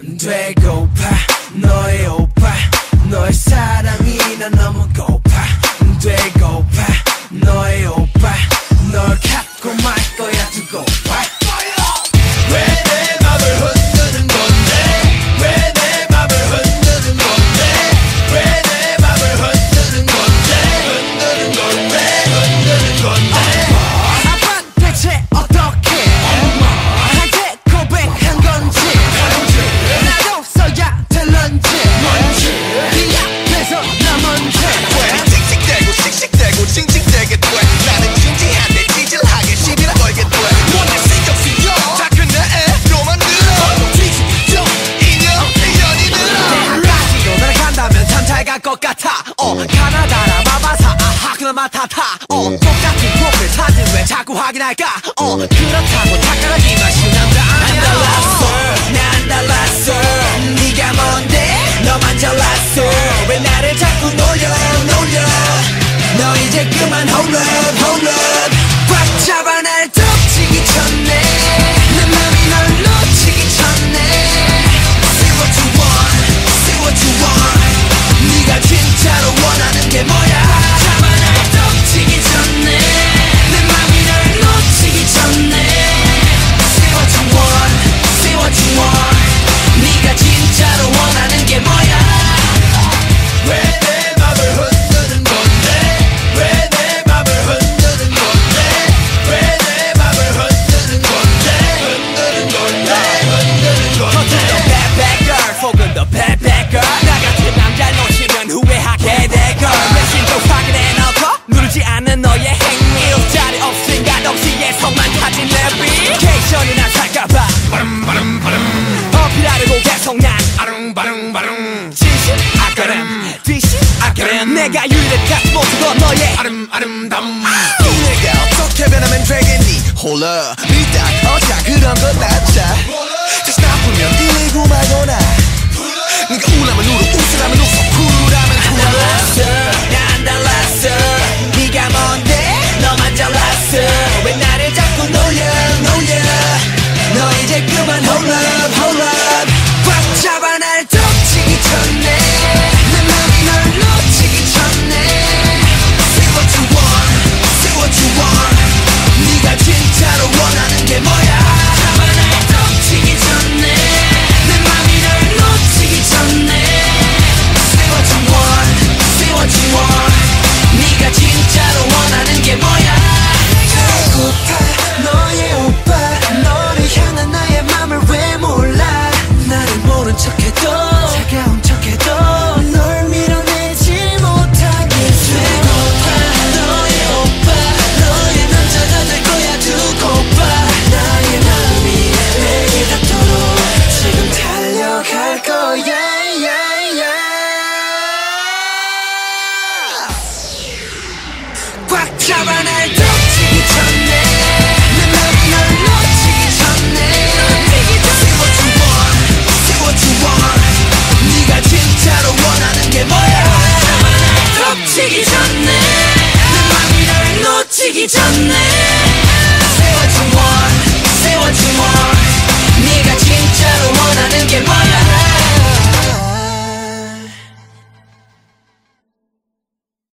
되고파 너의 오빠 너의 사 타마타타. 어 음. 똑같은 프로필 사진 왜 자꾸 확인할까? 어 음. 그렇다고 착각하기만 신난다 안 달랐어. 난 달랐어. 네가 뭔데? 너만 잘났어. 왜 나를 자꾸 놀려 놀려? 너 이제 그만 홀려 음. 내가 유일한 모습은 너의 아름 아름다움. 내가 어떻게 변하면 되겠니? 홀라 일단 어차 그런 건 낫자 다시 나쁘면 일고 말거나. 네가 우울하면 울 척해도 차가운 척해도 널 밀어내지 못하게 배고파 너의 오빠 너의 남자가 될 거야 두고봐 나의 마음이 내게 닿도록 지금 달려갈 거야 꽉 잡아 날 Sunday.